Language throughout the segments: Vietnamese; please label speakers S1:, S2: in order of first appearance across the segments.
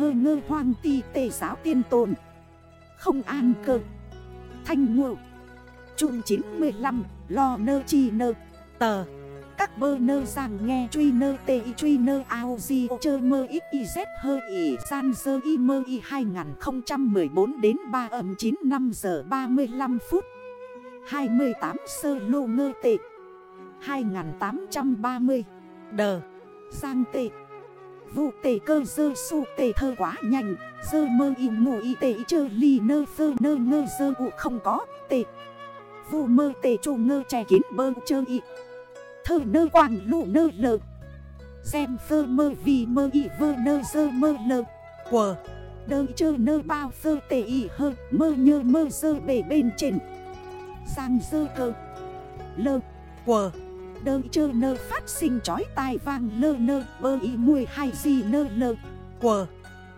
S1: hơ ngơ hoang ti tề giáo tiên tồn. Không an cơ. Thanh ngộ. Trung 95 Lo nơ chi nơ. Tờ. Các bơ nơ rằng nghe truy nơ tê y truy nơ ao di chơ mơ ít y z hơ y san dơ y mơ y 2014 đến 3 ẩm 9 5 giờ 35 phút. 28 sơ lô ngơ tệ. 2830 Đờ. Giang tệ. Vụ tề cơ dơ su tề thơ quá nhanh. Dơ mơ y ngủ y tệ chơ ly nơ phơ nơ ngơ dơ ụ không có tề. Vụ mơ tề chủ ngơ trẻ kín bơ chơ y. Thơ nơ quảng lụ nơ lờ. Xem phơ mơ vì mơ y vơ nơ dơ mơ lờ. Quờ. Đơ chơ nơ bao phơ tề y hơ. Mơ nhơ mơ dơ bể bên trên. Sang dơ cơ. Lơ. Quờ. Đơ chơ nơ phát sinh chói tai vang lơ nơ Bơ ý mùi hay gì nơ lơ Quờ.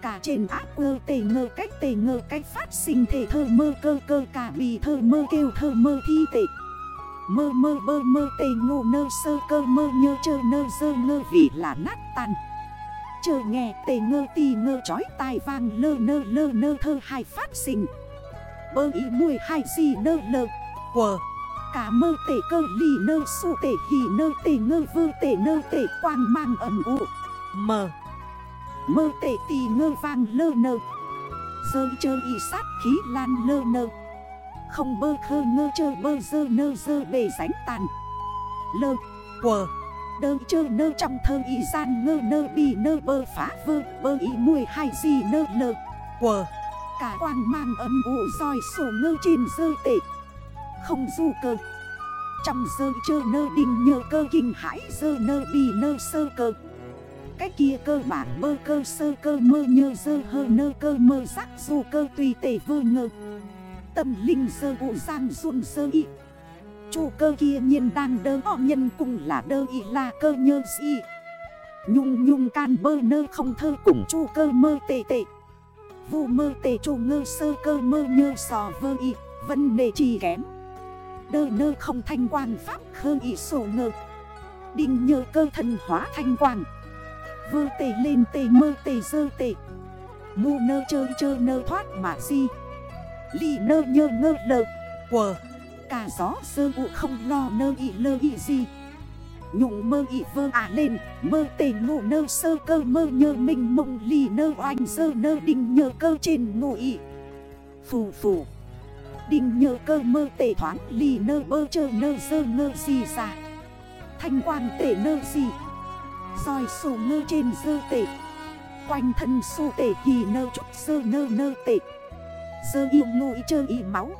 S1: Cả trên áp ơ tề ngơ cách tề ngơ cách phát sinh thể thơ mơ cơ cơ cả bì thơ mơ kêu thơ mơ thi tệ. Mơ mơ bơ mơ tề ngô nơ sơ cơ mơ nhơ chơ nơ dơ ngơ vì là nát tan. Chờ nghe tề ngơ tì ngơ chói tai vang lơ nơ lơ nơ thơ hai phát sinh. Bơ ý mùi hai gì nơ lơ Quờ Cả mơ tể cơ lì nơ su tể hì nơ tể ngơ vơ tể nơ tể quang mang ẩm ụ. Mờ Mơ tể tì ngơ vang lơ nơ. Dơ chơ y sát khí lan lơ nơ. Không bơ khơ ngơ chơ bơ dơ nơ dơ bề ránh tàn. Lơ. Quờ Đơ chơ nơ trong thơ y gian ngơ nơ bì nơ bơ phá vơ Bơ y mùi hai gì nơ lơ. Quờ Cả quang mang ấm ụ roi sổ ngơ trên dơ tệ không du cơ. Trong dơ chơ nơ đinh nhơ cơ kinh hãi dơ nơ bì nơ sơ cơ. Cái kia cơ bản mơ cơ sơ cơ mơ nhơ dơ hơ nơ cơ mơ sắc du cơ tùy tể vơ ngơ. Tâm linh dơ vụ giang run sơ y. Chủ cơ kia nhiên đang đơ o nhân cùng là đơ y là cơ nhơ si Nhung nhung can bơ nơ không thơ cùng chu cơ mơ tệ tệ Vụ mơ tệ chủ ngơ sơ cơ mơ nhơ sò vơ y. Vân đề trì kém. Đơ nơ không thanh quang pháp khơ ý sổ ngơ. Đinh nhơ cơ thần hóa thanh quang. Vơ tề lên tề mơ tề dơ tề Ngu nơ chơi chơ nơ thoát mà di. Lì nơ nhơ ngơ lơ Quờ. Cả gió sơ vụ không lo nơ y lơ y gì Nhụng mơ y vơ à lên, Mơ tề ngủ nơ sơ cơ mơ nhơ mình mộng lì nơ oanh sơ nơ đinh nhơ cơ trên ngủ y Phù phù. Đinh nhơ cơ mơ tể thoáng lì nơ bơ chơ nơ sơ ngơ gì xa Thanh quang tể nơ gì? Soi sổ ngơ trên sơ tệ Quanh thân su tệ hì nơ chút sơ nơ nơ tệ Sơ yêu ngụy chơ y máu.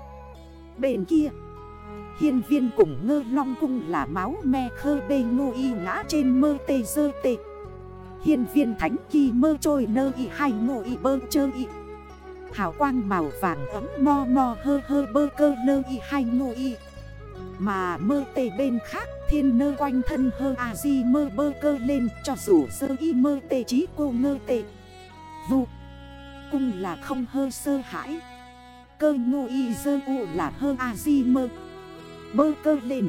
S1: Bên kia, Hiên viên cùng ngơ long cung là máu me khơ bê ngô y ngã trên mơ tê sơ tệ Hiên viên thánh kỳ mơ trôi nơ y hay ngô y bơ chơ y. Hào quang màu vàng ấm mo mo hơ hơ bơ cơ lơ y hay ngô y. Mà mơ tê bên khác, thiên nơ quanh thân hơ à di mơ bơ cơ lên, Cho dù sơ y mơ tê trí cô ngơ tê. Vụ Cung là không hơ sơ hãi. Cơ ngô y dơ u là hơ à di mơ. Bơ cơ lên.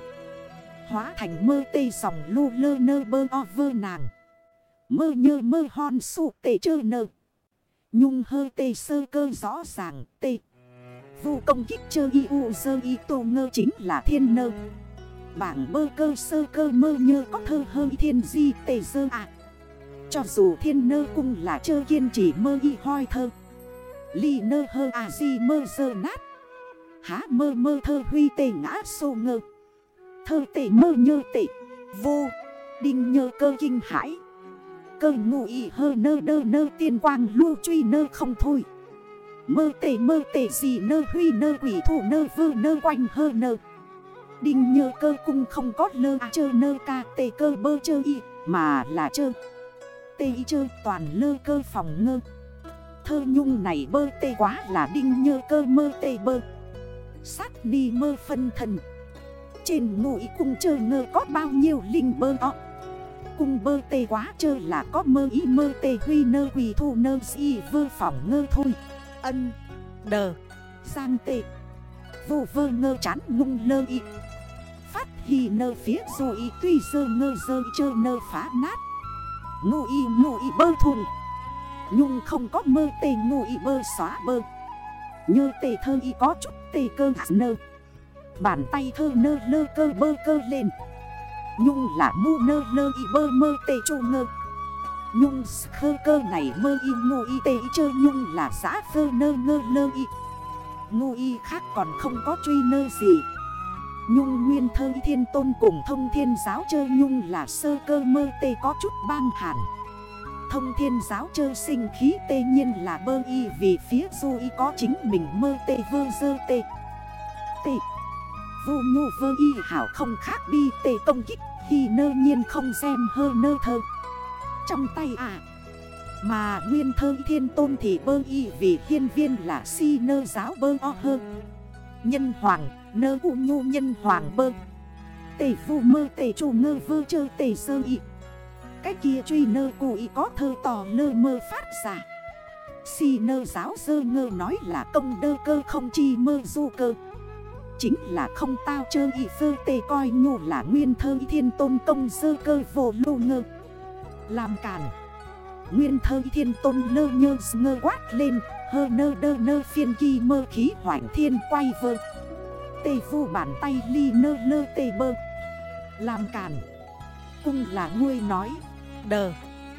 S1: Hóa thành mơ tê sòng lô lơ nơ bơ o vơ nàng. Mơ nhơ mơ hòn sụ tê chơ nơ. Nhung hơi tê sơ cơ rõ ràng tê. Vụ công kích chơ y u sơ y tô ngơ chính là thiên nơ. Bảng bơ cơ sơ cơ mơ nhơ có thơ hơi thiên di tê sơ ạ Cho dù thiên nơ cung là chơ kiên chỉ mơ y hoi thơ. Ly nơ hơ à di mơ sơ nát. Há mơ mơ thơ huy tê ngã sô ngơ. Thơ tê mơ nhơ tê. Vô. Đinh nhơ cơ kinh hãi. Cơ ngụ ý hơ nơ đơ nơ tiên quang lưu truy nơ không thôi. Mơ tê mơ tê gì nơ huy nơ quỷ thủ nơ vơ nơ quanh hơ nơ. Đinh nhơ cơ cung không có lơ à chơ nơ ca tê cơ bơ chơ y, Mà là chơ. Tê y chơ toàn lơ cơ phòng ngơ. Thơ nhung này bơ tê quá là đinh nhơ cơ mơ tê bơ. Sát đi mơ phân thần. Trên ngụy cung chơ ngơ có bao nhiêu linh bơ ọ Cung bơ tê quá chơ là có mơ ý mơ tê huy nơ quỳ thu nơ si vơ phỏng ngơ thôi. Ân, Đờ, sang tê. Vô vơ ngơ chán ngung lơ y. Phát hì nơ phía dù y tuy dơ ngơ dơ chơ nơ phá nát. Ngô y ngô y bơ thùn. Nhung không có mơ tê, ngô y bơ xóa bơ. Nhơ tê thơ y có chút tê cơ hạt nơ. Bàn tay thơ nơ lơ cơ bơ cơ lên. Nhung là mu nơ lơ y bơ mơ tê chô ngơ. Nhung khơ cơ này mơ y ngô y tê y chơ. Nhung là xã phơ nơ ngơ lơ y. Ngô y khác còn không có truy nơ gì. Nhung nguyên thơ y thiên tôn cùng thông thiên giáo chơ. Nhung là sơ cơ mơ tê có chút bang hẳn Thông thiên giáo chơ sinh khí tê nhiên là bơ y Vì phía du y có chính mình mơ tê vơ dơ tê. Tê. Vô nhu vơ y hảo không khác bi tê công kích Khi nơ nhiên không xem hơ nơ thơ. Trong tay à Mà nguyên thơ thiên tôn thì bơ y Vì thiên viên là si nơ giáo bơ o hơ. Nhân hoàng, nơ u nhu nhân hoàng bơ. Tê vu mơ tê chủ ngơ vơ chơ tê sơ y. Cái kia truy nơ cụ y có thơ tò nơ mơ phát giả Si nơ giáo dơ ngơ nói là công đơ cơ không chi mơ du cơ. Chính là không tao chơ y phơ tê coi nhu là nguyên thơ thiên tôn công sơ cơ vô lô ngơ. Làm cản Nguyên thơ thiên tôn lơ nhơ ngơ quát lên, Hơ nơ đơ nơ phiên kỳ mơ khí hoảng thiên quay vơ. Tê vu bàn tay ly nơ lơ tê bơ. Làm cản Cung là ngươi nói. Đờ.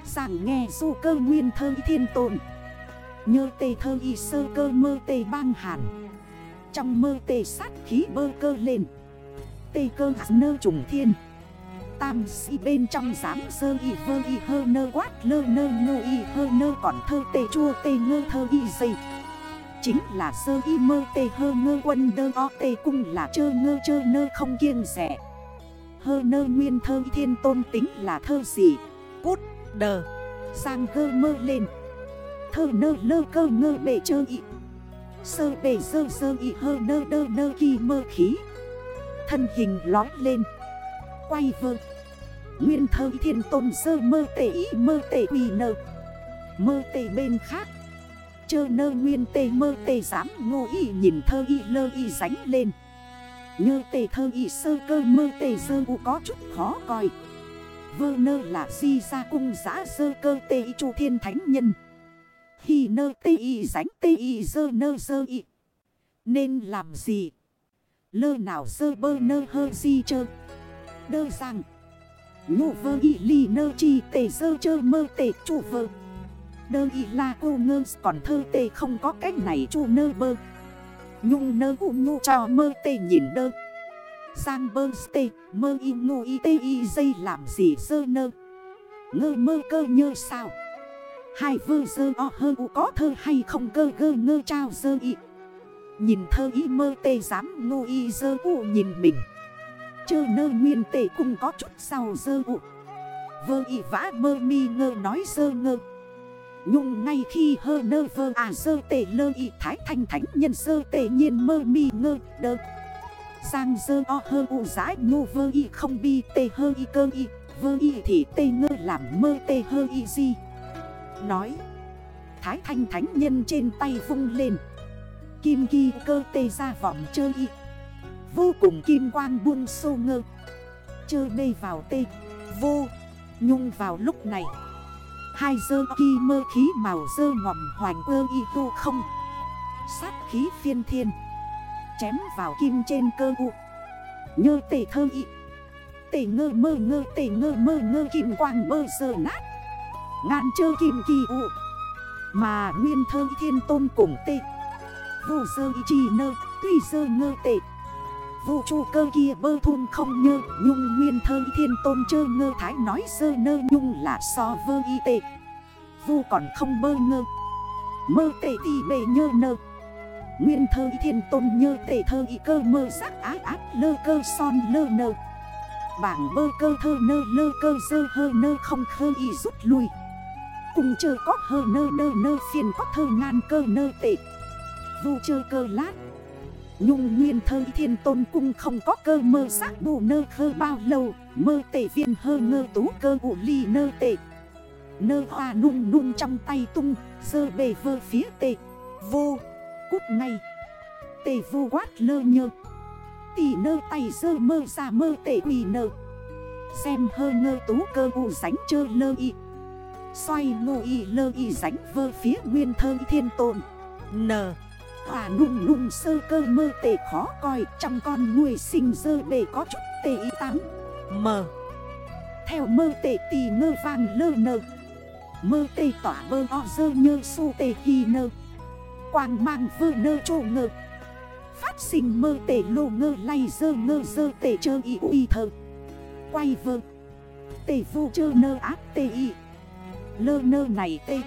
S1: Sàng nghe du cơ nguyên thơ thiên tôn. Nhơ tê thơ y sơ cơ mơ tê bang hàn. Trong mơ tê sát khí bơ cơ lên. Tê cơ nơ trùng thiên. Tam si bên trong giám sơ y vơ y hơ nơ quát lơ nơ ngơ y hơ nơ còn thơ tê chua tê ngơ thơ y dây. Chính là sơ y mơ tê hơ ngơ quân đơ o tê cung là chơ ngơ chơ nơ không kiêng rẻ. Hơ nơ nguyên thơ thiên tôn tính là thơ gì? Cút, đờ. Sang gơ mơ lên. Thơ nơ lơ cơ ngơ bể chơ y Sơ bể sơ sơ y hơ nơ đơ nơ kỳ mơ khí. Thân hình lói lên. Quay vơ. Nguyên thơ thiên tôn sơ mơ tệ y mơ tệ quỳ nơ Mơ tệ bên khác. Chơ nơ nguyên tê mơ tê dám ngô y nhìn thơ y lơ y ránh lên. Nhơ tê thơ y sơ cơ mơ tê sơ u có chút khó coi Vơ nơ là di ra cung giã sơ cơ tê y chu thiên thánh nhân. Khi nơ tê y, ránh tê y, dơ nơ dơ y. Nên làm gì? Lơ nào dơ bơ nơ hơ di chơ? Đơ rằng Ngụ vơ y ly nơ chi, tê dơ chơ mơ tê chủ vơ. Đơ y la cô ngơ, còn thơ tê không có cách này chu nơ bơ. Nhung nơ u nhu cho mơ tê nhìn đơ. Sang bơ tê, mơ y ngu y tê y, dây làm gì dơ nơ? Ngơ mơ cơ nhơ sao? Hai vơ sơ o hơ u có thơ hay không cơ gơ ngơ trao sơ y. Nhìn thơ y mơ tê dám ngô y sơ u nhìn mình. Chơ nơ nguyên tê cũng có chút sao sơ u. Vơ y vã mơ mi ngơ nói sơ ngơ. Nhung ngay khi hơ nơ vơ à sơ tê lơ y thái thanh thánh nhân sơ tê nhiên mơ mi ngơ đơ. Sang dơ o hơ u giãi ngô vơ y không bi tê hơ y cơ y. Vơ y thì tê ngơ làm mơ tê hơ y gì Nói. Thái thanh thánh nhân trên tay vung lên. Kim ghi cơ tê ra vọng chơi y. Vô cùng kim quang buông sô ngơ. Chơ bê vào tê. Vô. Nhung vào lúc này. Hai dơ kỳ mơ khí màu dơ ngòm hoành ơ y tu không. Sát khí phiên thiên. Chém vào kim trên cơ u. Nhơ tê thơ y. Tê ngơ mơ ngơ tê ngơ mơ ngơ kim quang mơ dơ nát ngạn chơ kim kỳ u Mà nguyên thơ thiên tôn cùng tê. Vô sơ y trì nơ, Tuy sơ ngơ tệ Vô chu cơ kia bơ thun không nhơ Nhung nguyên thơ thiên tôn chơ ngơ thái nói sơ nơ nhung là so vơ y tệ Vô còn không bơ ngơ. Mơ tệ tì bề nhơ nơ. Nguyên thơ thiên tôn nhơ tệ thơ y cơ mơ sắc ác ác lơ cơ son lơ nơ. Bảng bơ cơ thơ nơ, lơ cơ dơ hơ nơ không khơ y rút lui. Cùng chờ có hờ nơ nơ nơ, phiền có thơ ngàn cơ nơ tệ. Vu chơi cơ lát, Nhung nguyên thơ thiên tôn cung không có cơ mơ sắc bù nơ khơ bao lâu. Mơ tệ viên hơ ngơ tú cơ ụ ly nơ tệ. Nơ hoa nung nung trong tay tung Sơ bề vơ phía tệ. Vô, cút ngay. Tề vô quát lơ nhơ. Tỷ nơ tay sơ mơ ra mơ tệ quỳ nơ Xem hơ ngơ tú cơ u sánh chơ lơ y. Xoay ngô y lơ y ránh vơ phía nguyên thơ thiên tôn N. Hòa nung nung sơ cơ mơ tệ khó coi Trong con nuôi sinh dơ bề có chút tệ y tắm M. Theo mơ tệ tì ngơ vang lơ nơ Mơ tê tỏa bơ o dơ nhơ su tê hi nơ. Quang mang vơ nơ trô ngơ. Phát sinh mơ tê lô ngơ lay dơ ngơ dơ tê chơ y uy thơ. Quay vơ. Tê vô chơ nơ áp tê y. Lơ nơ này tê.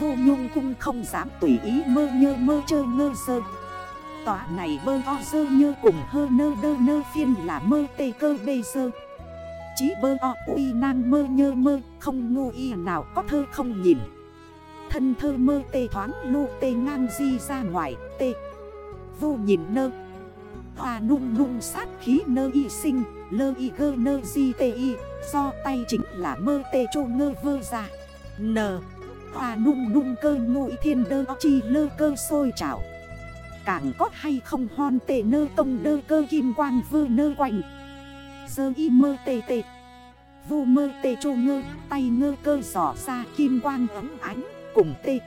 S1: Vô nhung cung không dám tùy ý mơ nhơ mơ chơ ngơ sơ. Tòa này bơ o sơ nhơ cùng hơ nơ đơ nơ phiên là mơ tê cơ bê sơ. Chí bơ o uy nang mơ nhơ mơ, Không ngu y nào có thơ không nhìn. Thân thơ mơ tê thoáng lu tê ngang di ra ngoài tê. Vô nhìn nơ. Hòa nung nung sát khí nơ y sinh, Lơ y gơ nơ di tê y. Do tay chính là mơ tê chô ngơ vơ ra. N. Hòa nung nung cơ ngụy thiên đơ chi lơ cơ sôi trào. Càng có hay không hon tê nơ tông đơ cơ kim quang vơ nơ quanh Sơ y mơ tê tê. Vu mơ tê chô ngơ, Tay ngơ cơ giỏ ra kim quang ấm ánh Cùng tê.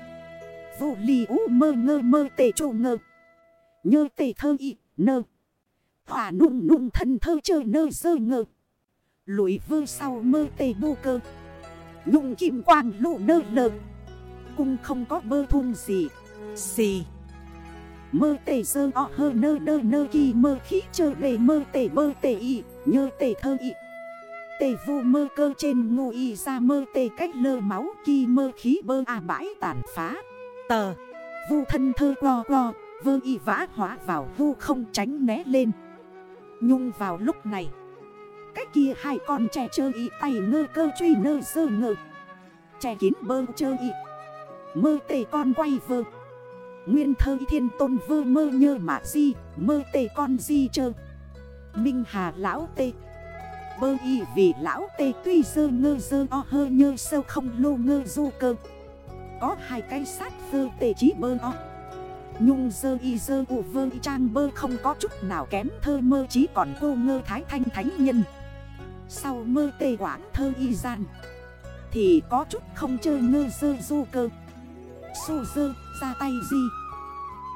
S1: Vu ly ú mơ ngơ mơ tê chô ngơ. Nhơ tê thơ y, nơ. Hòa nung nung thân thơ chơ nơ sơ ngơ. Lũi vơ sau mơ tê bu cơ. Nhung kim quang lụ nơ lơ Cung không có bơ thun gì. Xì. Mơ tê sơ o hơ nơ đơ nơ kỳ mơ khí chơ bề mơ tê bơ tê y, Nhơ tê thơ y. Tê vu mơ cơ trên ngô y ra mơ tê cách lơ máu kỳ mơ khí bơ à bãi tàn phá. Tờ. Vu thân thơ go go Vơ y vã hóa vào vu không tránh né lên. Nhung vào lúc này. Cách kia, hai con trẻ chơ y tay ngơ cơ truy nơ sơ ngơ. Trẻ kín bơ chơ y. Mơ tề con quay vơ. Nguyên thơ thiên tôn vơ mơ nhơ mà di, Mơ tề con di chơ. Minh hà lão tê. Bơ y vì lão tê tuy dơ ngơ dơ o hơ nhơ sâu không lô ngơ du cơ. Có hai cái sát dơ tê chí bơ o. Nhung dơ y dơ u vơ y trang bơ không có chút nào kém thơ mơ chí còn cô ngơ thái thanh thánh nhân. Sau mơ tê quảng thơ y gian Thì có chút không chơi ngơ dơ du cơ. Su dơ, ra tay gì?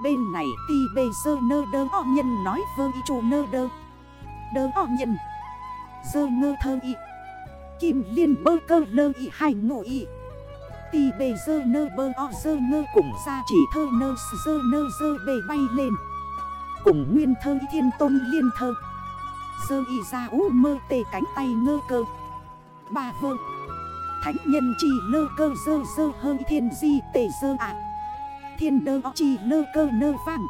S1: Bên này ti bê dơ nơ đơ, o nhân nói vơ y chủ nơ đơ. Đơ o nhân, Dơ ngơ thơ y. Kim liên bơ cơ lơ y, hai ngộ y. Ti bề dơ nơ bơ, o dơ ngơ cùng ra chỉ thơ nơ dơ nơ dơ bề bay lên. Cùng nguyên thơ thiên tôn liên thơ sơ y ra ú mơ tê cánh tay ngơ cơ. Ba vương Thánh nhân chỉ lơ cơ dơ dơ hơi thiên di tê dơ ạ. Thiên đơ chỉ lơ cơ nơ vàng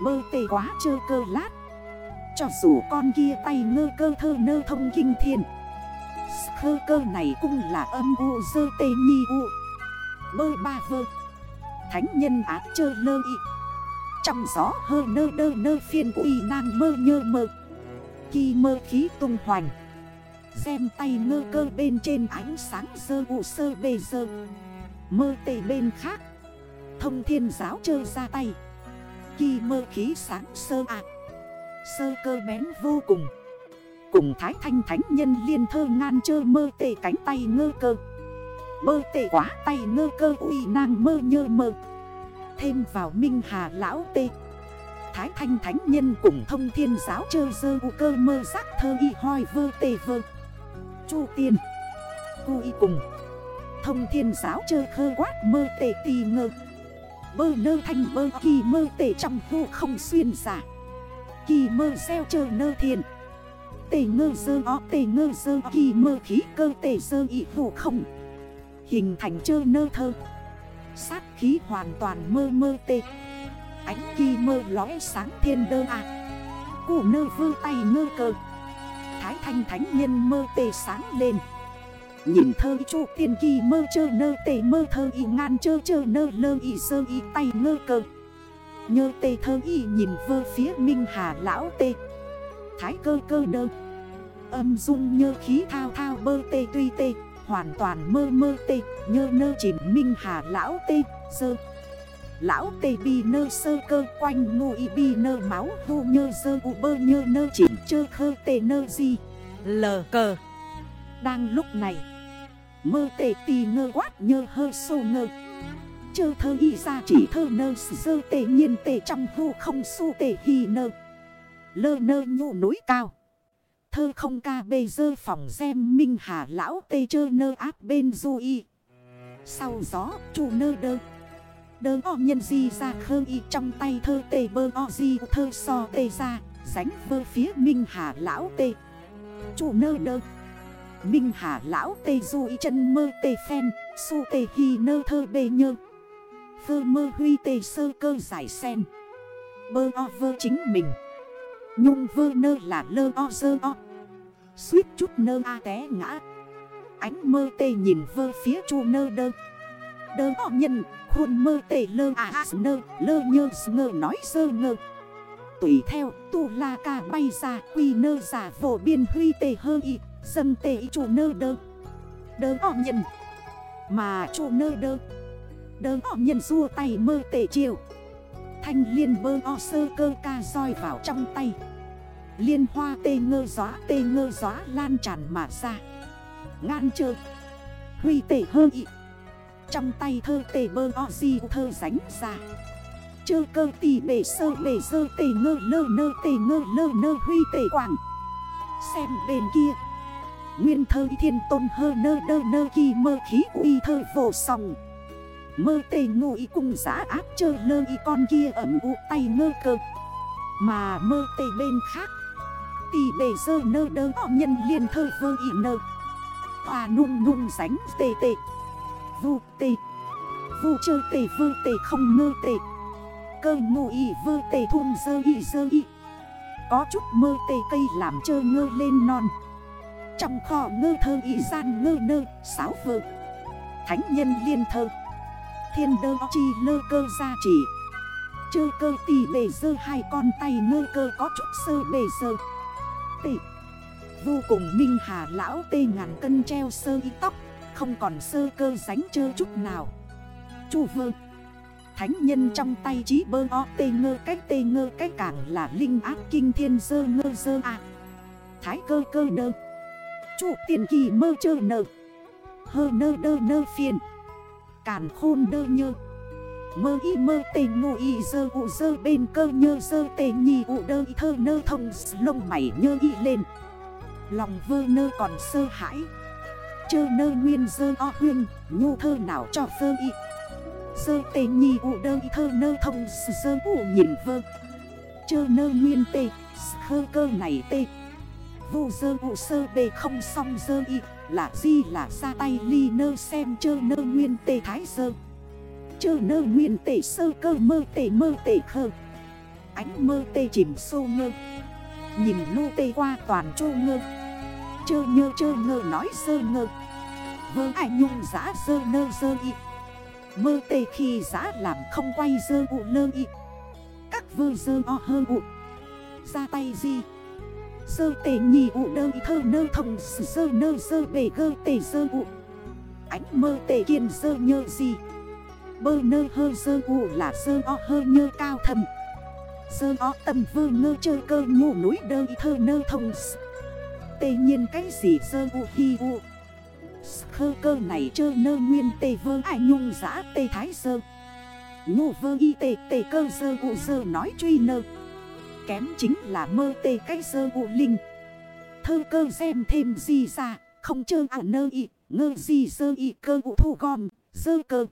S1: Mơ tê quá chơ cơ lát. Cho dù con kia tay ngơ cơ thơ nơ thông kinh thiên. Khơ cơ này cũng là âm u dơ tê nhi u. Mơ ba vơ. Thánh nhân ác chơ lơ y. Trong gió hơ nơ đơ nơ phiên quỳ nàng mơ nhơ mơ. Khi mơ khí tung hoành. Xem tay ngơ cơ bên trên ánh sáng sơ vụ sơ bề sơ, Mơ tề bên khác. Thông thiên giáo chơi ra tay. Khi mơ khí sáng sơ ạ, Sơ cơ bén vô cùng. Cùng thái thanh thánh nhân liên thơ ngan chơ mơ tề cánh tay ngơ cơ. Mơ tề quá tay ngơ cơ uy nàng mơ nhơ mơ. Thêm vào minh hà lão tề. Thái thanh thánh nhân cùng thông thiên giáo chơ dơ u cơ mơ giác thơ y hoi vơ tê vơ. Chu tiên. Cu y cùng. Thông thiên giáo chơ khơ quát mơ tê tì ngơ. Bơ nơ thanh bơ kỳ mơ tê trong vô không xuyên giả. Kỳ mơ xeo chơ nơ thiền. Tề ngơ dơ o tề ngơ dơ kỳ mơ khí cơ tề dơ y vô không. Hình thành chơ nơ thơ. Sát khí hoàn toàn mơ mơ tê. Ánh kỳ mơ lóe sáng thiên đơ à Cụ nơ vư tay ngơ cơ Thái thanh thánh nhân mơ tề sáng lên. Nhìn thơ chu tiên kỳ mơ chơ nơ tề mơ thơ y ngan chơ chơ nơ lơ y sơ y tay ngơ cơ Nhơ tê thơ y nhìn vơ phía minh hà lão tê. Thái cơ cơ đơ. Âm dung nhơ khí thao thao bơ tê tuy tê. Hoàn toàn mơ mơ tê. Nhơ nơ chìm minh hà lão tê. Sơ. Lão tê bi nơ sơ cơ quanh ngô y bi nơ máu Vô nhơ sơ u bơ nhơ nơ chỉ chơ khơ tê nơ gì Lờ cờ Đang lúc này, Mơ tê tì ngơ quát nhơ hơ sô ngơ. Chơ thơ y ra chỉ thơ nơ sơ tê nhiên tê trong hù không su tê hi nơ. Lơ nơ nhụ núi cao. Thơ không ca bê dơ phòng xem minh hà lão tê chơ nơ áp bên du y. Sau gió chu nơ đơ. Đơ o nhân di ra khơ y trong tay thơ tê bơ o di thơ so tê ra Ránh vơ phía minh hà lão tê. Chủ nơ đơ. Minh hà lão tê du y chân mơ tê phen, Su tê hi nơ thơ bê nhơ. Phơ mơ huy tê sơ cơ giải sen. Bơ o vơ chính mình. Nhung vơ nơ là lơ o sơ o. Suýt chút nơ a té ngã. Ánh mơ tê nhìn vơ phía chu nơ đơ. Đơ họ nhân, khuôn mơ tể lơ a à, à nơ, Lơ nhơ ngơ, nói sơ ngơ. Tùy theo, tu la ca bay ra, Quy nơ giả vổ biên huy tề hơ y, Dân tề chủ nơ đơ. Đơ họ nhân, Mà chủ nơ đơ. Đơ họ nhân rua tay mơ tể chiều. Thanh liên bơ o sơ cơ ca roi vào trong tay. Liên hoa tê ngơ gió, tê ngơ gió lan tràn mà ra. Ngan trơ Huy tể hơ ị trong tay thơ tề bơ o di thơ ránh ra. Chơ cơ tì bể sơ bể sơ tề ngơ lơ nơ tề ngơ lơ nơ huy tề quảng. Xem bên kia. Nguyên thơ thiên tôn hơ nơ đơ nơ kỳ mơ khí uy thơ vô sòng Mơ tề ngụ y cung giã áp chơ lơ y con kia ẩm ụ tay ngơ cơ. Mà mơ tề bên khác. Tì bề sơ nơ đơ nhân liên thơ vơ y nơ. Hòa nung nung ránh tề tề. Vu tê. Vu chơ tê, vơ tê, không ngơ tê. Cơ ngụ y, vơ tê, thun dơ y dơ y. Có chút mơ tê, cây làm chơ ngơ lên non. Trong kho ngơ thơ y, gian ngơ nơ, Sáo vơ. Thánh nhân liên thơ. Thiên đơ chi lơ cơ gia chỉ Chơ cơ tì bề dơ, hai con tay ngơ cơ có chút sơ bề dơ. Tị Vô cùng minh hà, lão tê ngàn cân treo sơ y tóc. Không còn sơ cơ sánh chơ chút nào. Chu vơ. Thánh nhân trong tay trí bơ o, tê ngơ cách tê ngơ cách càng là linh ác kinh thiên dơ ngơ dơ à Thái cơ cơ đơ. Chủ tiền kỳ mơ chơ nơ Hơ nơ đơ nơ phiền. Cản khôn đơ nhơ. Mơ y mơ tê ngô y dơ ụ dơ bên cơ nhơ dơ tê nhì ụ đơ y thơ nơ thông lông mảy nhơ y lên. Lòng vơ nơ còn sơ hãi. Chơ nơ nguyên dơ o huyên, Nhu thơ nào cho phơ y. Sơ tê nhì ụ đơ y thơ nơ thông sơ ụ nhìn vơ. Chơ nơ nguyên tê Sơ cơ này tê. Vô dơ ụ sơ bê không xong dơ y, Là gì là ra tay ly nơ xem chơ nơ nguyên tê thái dơ. Chơ nơ nguyên tê sơ cơ mơ tê mơ tê khơ. Ánh mơ tê chìm sô ngơ. Nhìn lô tê qua toàn chô ngơ. Chơ nhơ chơ ngơ nói sơ ngơ. Vơ ai nhung giã sơ nơ sơ y. Mơ tê khi giã làm không quay dơ ụ lơ y. Các vơ dơ o hơ ụ. Ra tay gì Sơ tê nhì ụ đơ thơ nơ thông sơ nơ sơ bề gơ tê sơ ụ. Ánh mơ tê kiên sơ nhơ gì Bơ nơ hơ sơ ụ là sơ o hơ nhơ cao thầm. Sơ o tầm vơ ngơ chơi cơ nhủ núi đơ thơ nơ thông Tê nhiên cái gì sơ ụ hi ụ. Khơ cơ này chơ nơ nguyên tê vơ ai nhung giã tê thái sơ. Ngủ vơ y tê tê cơ sơ ụ sơ nói truy nơ. Kém chính là mơ tê cái sơ ụ linh. Thơ cơ xem thêm gì ra, Không chơ ảo à nơ y, Ngơ gì sơ y cơ ụ thu gom, Sơ cơ.